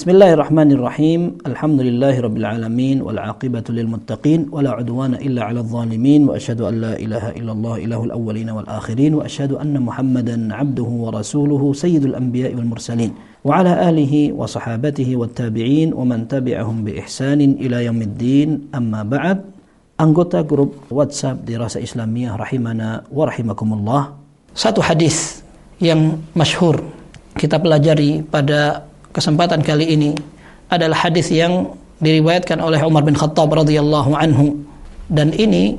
بسم الله الرحمن الرحيم الحمد لله رب العالمين والعاقبة للمتقين ولا عدوان إلا على الظالمين وأشهد أن لا إله إلا الله إله الأولين والآخرين وأشهد أن محمدا عبده ورسوله سيد الأنبياء والمرسلين وعلى آله وصحابته والتابعين ومن تبعهم بإحسان إلى يوم الدين أما بعد anggota grup WhatsApp Dirasa Islamiyah rahimana wa rahimakumullah. Satu hadis yang masyhur kita pelajari pada kesempatan kali ini adalah hadis yang diriwayatkan oleh Umar bin Khattab radhiyallahu anhu dan ini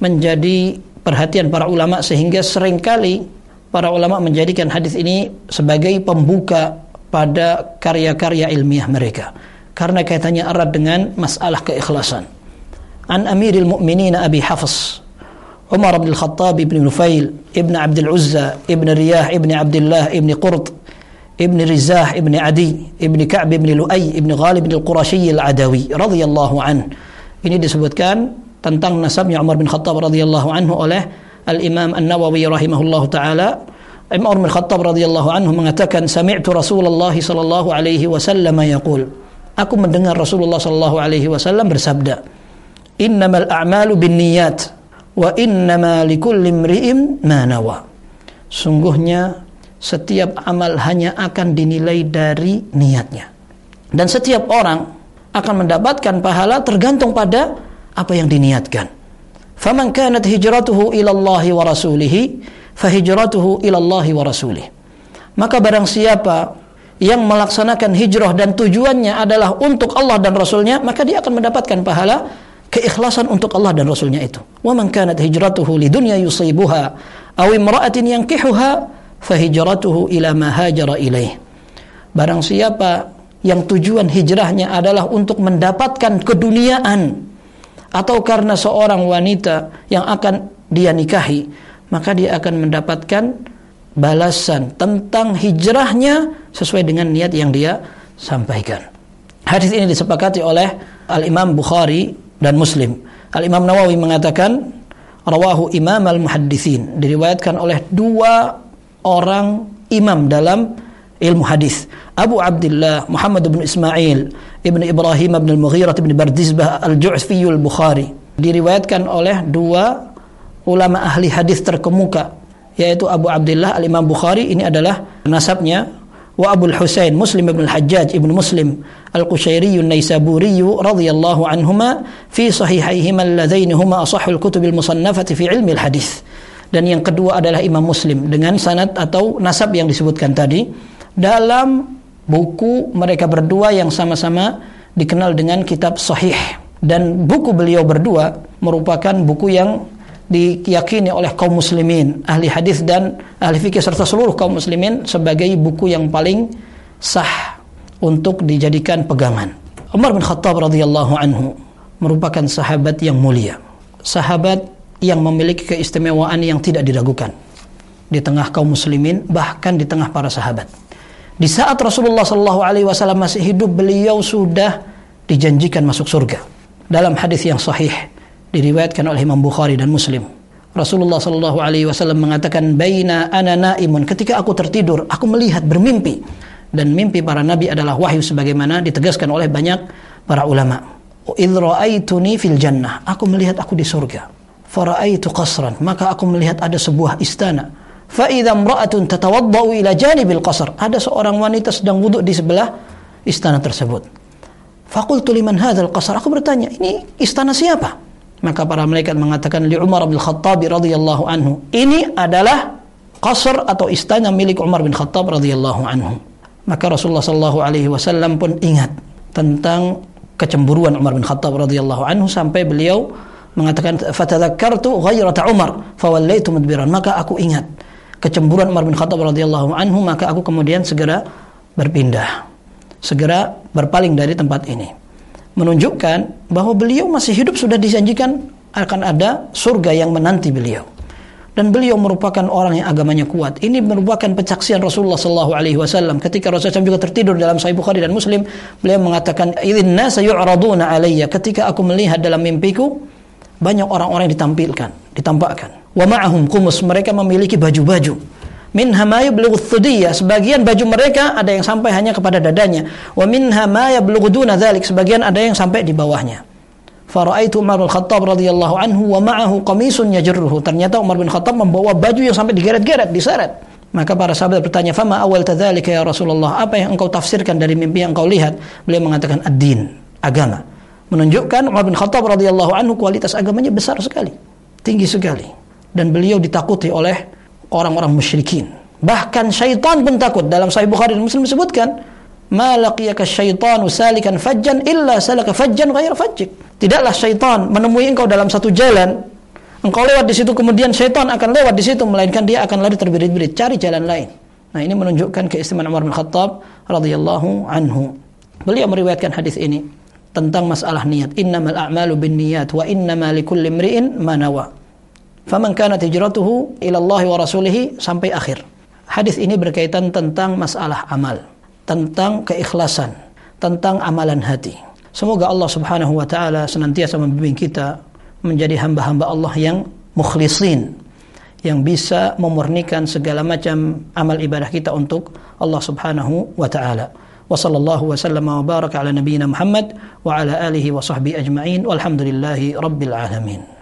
menjadi perhatian para ulama sehingga sering kali para ulama menjadikan hadis ini sebagai pembuka pada karya-karya ilmiah mereka karena kaitannya erat dengan masalah keikhlasan. An Amiril Mu'minin Abi Hafs Umar bin Khattab bin Nufail, Ibn Abdul Uzza, Ibn Riyah, Ibn Abdullah, Ibn Qurth ابن رزاح ابن عدي ابن كعب ابن لؤي ابن غالب بن القرشي العدوي رضي الله عنه ini disebutkan tentang nasabnya Umar bin Khattab radhiyallahu anhu oleh Al-Imam An-Nawawi rahimahullahu taala Umar bin Khattab radhiyallahu anhu mengatakan sami'tu Rasulullah sallallahu alaihi wasallam yaqul Aku mendengar Rasulullah sallallahu alaihi wasallam bersabda innamal a'malu binniyat wa innama likulli imri'in ma nawa. Sungguhnya setiap amal hanya akan dinilai dari niatnya. Dan setiap orang akan mendapatkan pahala tergantung pada apa yang diniatkan. Faman kanat hijratuhu ila Allah wa rasulih, fahijratuhu ila Allah wa rasulih. Maka barang siapa yang melaksanakan hijrah dan tujuannya adalah untuk Allah dan Rasulnya, maka dia akan mendapatkan pahala keikhlasan untuk Allah dan Rasulnya itu. Wa man kanat hijratuhu lidunya yusibuha aw imra'atin yankihuha fahijratuhu ila ma hajara ilaih. Barang siapa yang tujuan hijrahnya adalah untuk mendapatkan keduniaan atau karena seorang wanita yang akan dia nikahi, maka dia akan mendapatkan balasan tentang hijrahnya sesuai dengan niat yang dia sampaikan. Hadis ini disepakati oleh Al-Imam Bukhari dan Muslim. Al Imam Nawawi mengatakan rawahu Imam al Muhaddisin diriwayatkan oleh dua orang imam dalam ilmu hadis. Abu Abdullah Muhammad bin Ismail ibn Ibrahim bin Al-Mughirah bin Bardizbah Al-Ju'fi Al-Bukhari diriwayatkan oleh dua ulama ahli hadis terkemuka yaitu Abu Abdullah Al-Imam Bukhari ini adalah nasabnya wa Abu Husain Muslim ibn al-Hajjaj ibn Muslim al-Qushairi an-Naisaburi radhiyallahu anhuma fi sahihaihima alladaini huma asahhul kutub al-musannafati fi ilmi al-hadis. Dan yang kedua adalah Imam Muslim dengan sanad atau nasab yang disebutkan tadi. Dalam buku mereka berdua yang sama-sama dikenal dengan kitab sahih. Dan buku beliau berdua merupakan buku yang diyakini oleh kaum muslimin, ahli hadis dan ahli fikih serta seluruh kaum muslimin sebagai buku yang paling sah untuk dijadikan pegangan. Umar bin Khattab radhiyallahu anhu merupakan sahabat yang mulia, sahabat yang memiliki keistimewaan yang tidak diragukan di tengah kaum muslimin bahkan di tengah para sahabat. Di saat Rasulullah Shallallahu Alaihi Wasallam masih hidup, beliau sudah dijanjikan masuk surga. Dalam hadis yang sahih diriwayatkan oleh Imam Bukhari dan Muslim. Rasulullah Shallallahu Alaihi Wasallam mengatakan, "Baina ana naimun." Ketika aku tertidur, aku melihat bermimpi dan mimpi para nabi adalah wahyu sebagaimana ditegaskan oleh banyak para ulama. Idra'aituni fil jannah. Aku melihat aku di surga. Fara'aitu qasran. Maka aku melihat ada sebuah istana. Fa'idha mra'atun tatawadda'u ila janibil qasr. Ada seorang wanita sedang wudhu di sebelah istana tersebut. Fakultu liman hadzal qasr. Aku bertanya, ini istana siapa? Maka para malaikat mengatakan li Umar bin Khattab radhiyallahu anhu. Ini adalah qasr atau istana milik Umar bin Khattab radhiyallahu anhu. Maka Rasulullah sallallahu alaihi wasallam pun ingat tentang kecemburuan Umar bin Khattab radhiyallahu anhu sampai beliau mengatakan fatadzakkartu ghairata Umar fawallaitu mudbiran. Maka aku ingat kecemburuan Umar bin Khattab radhiyallahu anhu maka aku kemudian segera berpindah. Segera berpaling dari tempat ini menunjukkan bahwa beliau masih hidup sudah dijanjikan akan ada surga yang menanti beliau. Dan beliau merupakan orang yang agamanya kuat. Ini merupakan penyaksian Rasulullah Sallallahu Alaihi Wasallam. Ketika Rasulullah SAW juga tertidur dalam Sahih Bukhari dan Muslim, beliau mengatakan, "Idinna sayu'raduna alayya." Ketika aku melihat dalam mimpiku, banyak orang-orang yang ditampilkan, ditampakkan. Wa ma'ahum kumus. Mereka memiliki baju-baju. Minha ma yablughu sebagian baju mereka ada yang sampai hanya kepada dadanya. Wa minha ma yablughu duna dzalik, sebagian ada yang sampai di bawahnya. Faraitu Umar bin Khattab radhiyallahu anhu wa ma'ahu qamisun yajruhu. Ternyata Umar bin Khattab membawa baju yang sampai digeret-geret, diseret. Maka para sahabat bertanya, "Fama awal tadzalika ya Rasulullah?" Apa yang engkau tafsirkan dari mimpi yang engkau lihat? Beliau mengatakan ad-din, agama. Menunjukkan Umar bin Khattab radhiyallahu anhu kualitas agamanya besar sekali, tinggi sekali. Dan beliau ditakuti oleh orang-orang musyrikin. Bahkan syaitan pun takut. Dalam Sahih Bukhari dan Muslim disebutkan, "Ma laqiyaka syaitanu salikan fajjan illa salaka fajjan ghayra fajjik." Tidaklah syaitan menemui engkau dalam satu jalan, engkau lewat di situ kemudian syaitan akan lewat di situ melainkan dia akan lari terbirit-birit cari jalan lain. Nah, ini menunjukkan keistimewaan Umar bin Khattab radhiyallahu anhu. Beliau meriwayatkan hadis ini tentang masalah niat. Innamal a'malu binniyat wa innama likulli imri'in ma nawa. Faman kanat hijratuhu ila Allah wa rasulih sampai akhir. Hadis ini berkaitan tentang masalah amal, tentang keikhlasan, tentang amalan hati. Semoga Allah Subhanahu wa taala senantiasa membimbing kita menjadi hamba-hamba Allah yang mukhlisin yang bisa memurnikan segala macam amal ibadah kita untuk Allah Subhanahu wa taala. وصلى الله وسلم وبارك على نبينا محمد وعلى آله وصحبه أجمعين والحمد لله رب العالمين.